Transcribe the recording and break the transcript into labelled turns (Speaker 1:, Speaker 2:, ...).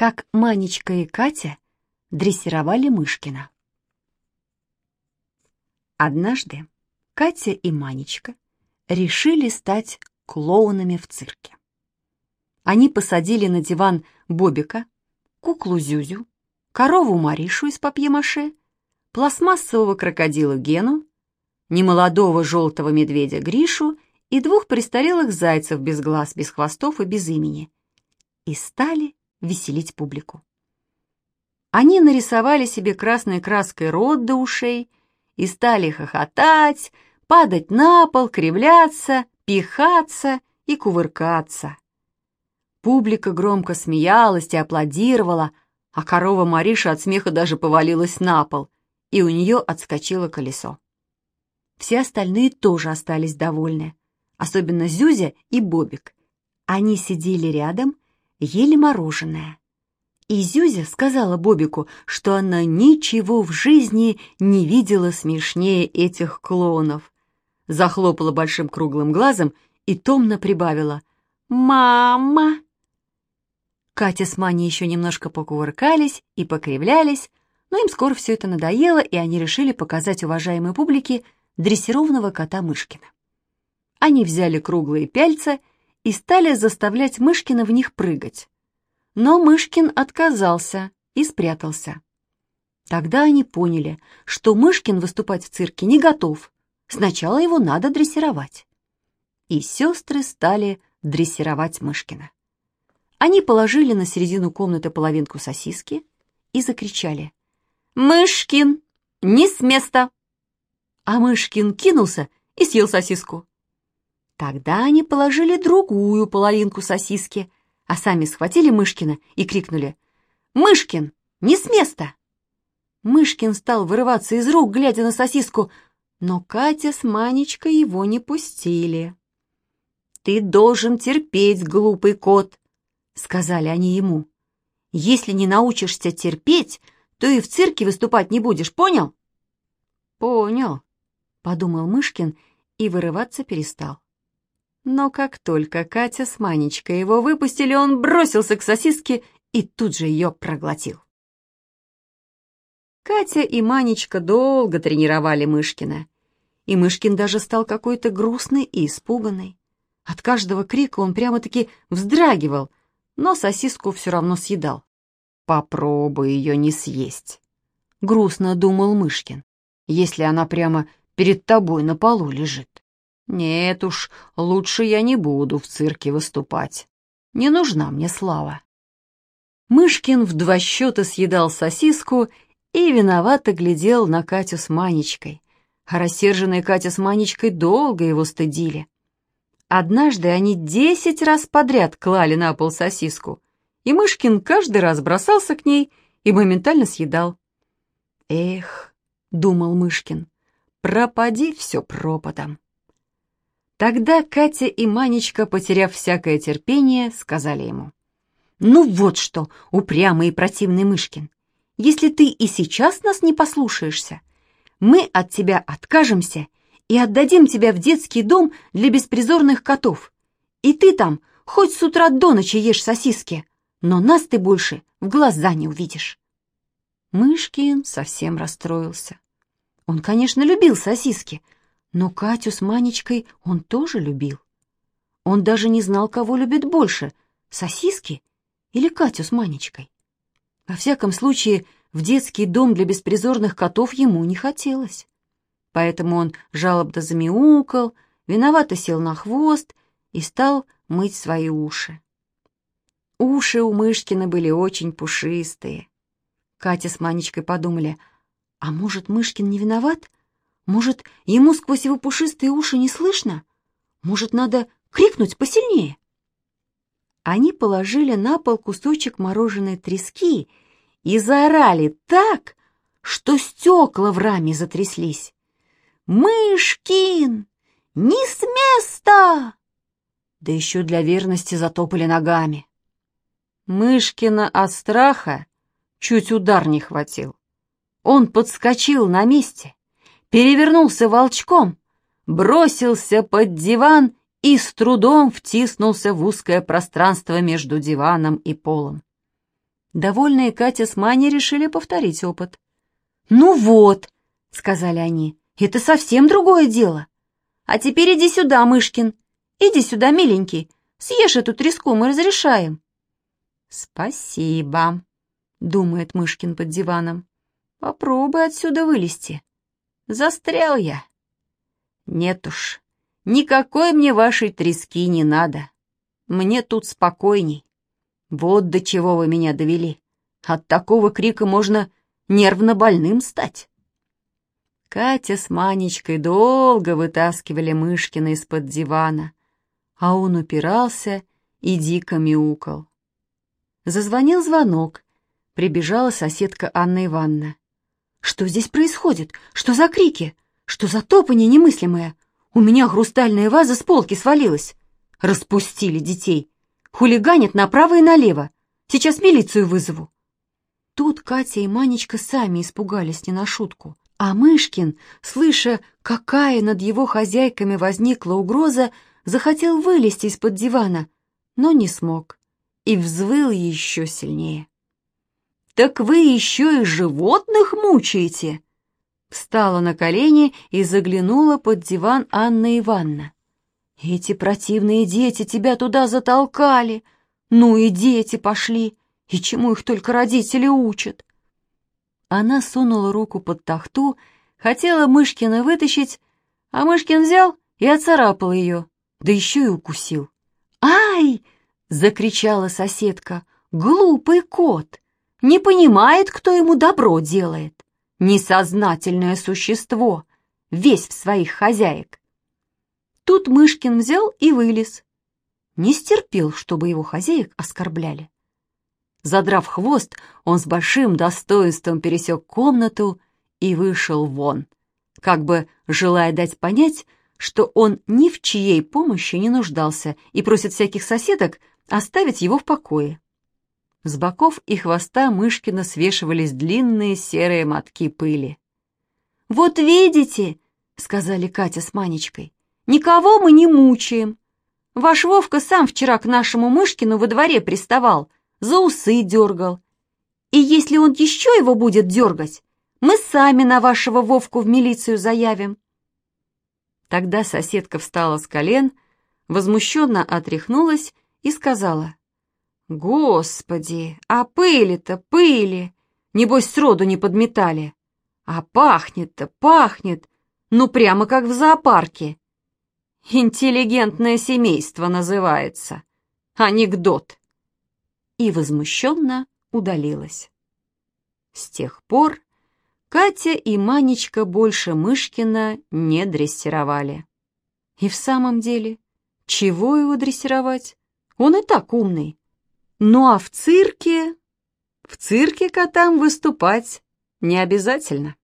Speaker 1: как Манечка и Катя дрессировали Мышкина. Однажды Катя и Манечка решили стать клоунами в цирке. Они посадили на диван Бобика, куклу Зюзю, корову Маришу из папье-маше, пластмассового крокодила Гену, немолодого желтого медведя Гришу и двух престарелых зайцев без глаз, без хвостов и без имени. И стали веселить публику. Они нарисовали себе красной краской рот до ушей и стали хохотать, падать на пол, кривляться, пихаться и кувыркаться. Публика громко смеялась и аплодировала, а корова Мариша от смеха даже повалилась на пол, и у нее отскочило колесо. Все остальные тоже остались довольны, особенно Зюзя и Бобик. Они сидели рядом, ели мороженое. И Зюзя сказала Бобику, что она ничего в жизни не видела смешнее этих клоунов. Захлопала большим круглым глазом и томно прибавила «Мама!». Катя с Маней еще немножко покувыркались и покривлялись, но им скоро все это надоело, и они решили показать уважаемой публике дрессированного кота Мышкина. Они взяли круглые пяльца и стали заставлять Мышкина в них прыгать. Но Мышкин отказался и спрятался. Тогда они поняли, что Мышкин выступать в цирке не готов. Сначала его надо дрессировать. И сестры стали дрессировать Мышкина. Они положили на середину комнаты половинку сосиски и закричали. «Мышкин, не с места!» А Мышкин кинулся и съел сосиску. Тогда они положили другую половинку сосиски, а сами схватили Мышкина и крикнули «Мышкин, не с места!» Мышкин стал вырываться из рук, глядя на сосиску, но Катя с Манечкой его не пустили. «Ты должен терпеть, глупый кот», — сказали они ему. «Если не научишься терпеть, то и в цирке выступать не будешь, понял?» «Понял», — подумал Мышкин и вырываться перестал. Но как только Катя с Манечкой его выпустили, он бросился к сосиске и тут же ее проглотил. Катя и Манечка долго тренировали Мышкина, и Мышкин даже стал какой-то грустный и испуганный. От каждого крика он прямо-таки вздрагивал, но сосиску все равно съедал. «Попробуй ее не съесть», — грустно думал Мышкин, «если она прямо перед тобой на полу лежит». Нет уж, лучше я не буду в цирке выступать. Не нужна мне слава. Мышкин в два счета съедал сосиску и виновато глядел на Катю с Манечкой. А рассерженная Катя с Манечкой долго его стыдили. Однажды они десять раз подряд клали на пол сосиску, и Мышкин каждый раз бросался к ней и моментально съедал. «Эх», — думал Мышкин, — «пропади все пропадом». Тогда Катя и Манечка, потеряв всякое терпение, сказали ему. «Ну вот что, упрямый и противный Мышкин, если ты и сейчас нас не послушаешься, мы от тебя откажемся и отдадим тебя в детский дом для беспризорных котов. И ты там хоть с утра до ночи ешь сосиски, но нас ты больше в глаза не увидишь». Мышкин совсем расстроился. Он, конечно, любил сосиски, но Катю с Манечкой он тоже любил. Он даже не знал, кого любит больше — сосиски или Катю с Манечкой. Во всяком случае, в детский дом для беспризорных котов ему не хотелось. Поэтому он жалобно замяукал, виновато сел на хвост и стал мыть свои уши. Уши у Мышкина были очень пушистые. Катя с Манечкой подумали, а может, Мышкин не виноват? Может, ему сквозь его пушистые уши не слышно? Может, надо крикнуть посильнее? Они положили на пол кусочек мороженой трески и заорали так, что стекла в раме затряслись. «Мышкин! Не с места!» Да еще для верности затопали ногами. Мышкина от страха чуть удар не хватил. Он подскочил на месте перевернулся волчком, бросился под диван и с трудом втиснулся в узкое пространство между диваном и полом. Довольные Катя с Маней решили повторить опыт. «Ну вот», — сказали они, — «это совсем другое дело. А теперь иди сюда, Мышкин, иди сюда, миленький, съешь эту треску, мы разрешаем». «Спасибо», — думает Мышкин под диваном. «Попробуй отсюда вылезти. Застрял я». «Нет уж, никакой мне вашей трески не надо. Мне тут спокойней. Вот до чего вы меня довели. От такого крика можно нервно больным стать». Катя с Манечкой долго вытаскивали Мышкина из-под дивана, а он упирался и дико мяукал. Зазвонил звонок. Прибежала соседка Анна Ивановна. «Что здесь происходит? Что за крики? Что за топание немыслимое? У меня хрустальная ваза с полки свалилась. Распустили детей. Хулиганят направо и налево. Сейчас милицию вызову». Тут Катя и Манечка сами испугались не на шутку. А Мышкин, слыша, какая над его хозяйками возникла угроза, захотел вылезти из-под дивана, но не смог и взвыл еще сильнее. «Так вы еще и животных мучаете!» Встала на колени и заглянула под диван Анна Ивановна. «Эти противные дети тебя туда затолкали! Ну и дети пошли! И чему их только родители учат?» Она сунула руку под тахту, хотела Мышкина вытащить, а Мышкин взял и оцарапал ее, да еще и укусил. «Ай!» закричала соседка. «Глупый кот! Не понимает, кто ему добро делает! Несознательное существо, весь в своих хозяек!» Тут Мышкин взял и вылез. Не стерпел, чтобы его хозяек оскорбляли. Задрав хвост, он с большим достоинством пересек комнату и вышел вон, как бы желая дать понять, что он ни в чьей помощи не нуждался и просит всяких соседок оставить его в покое. С боков и хвоста Мышкина свешивались длинные серые мотки пыли. «Вот видите», — сказали Катя с Манечкой, — «никого мы не мучаем. Ваш Вовка сам вчера к нашему Мышкину во дворе приставал, за усы дергал. И если он еще его будет дергать, мы сами на вашего Вовку в милицию заявим». Тогда соседка встала с колен, возмущенно отряхнулась и сказала, «Господи, а пыли-то пыли! Небось, сроду не подметали. А пахнет-то, пахнет, ну прямо как в зоопарке. Интеллигентное семейство называется. Анекдот». И возмущенно удалилась. С тех пор Катя и Манечка больше Мышкина не дрессировали. И в самом деле, чего его дрессировать? Он и так умный. Ну а в цирке... В цирке котам выступать не обязательно.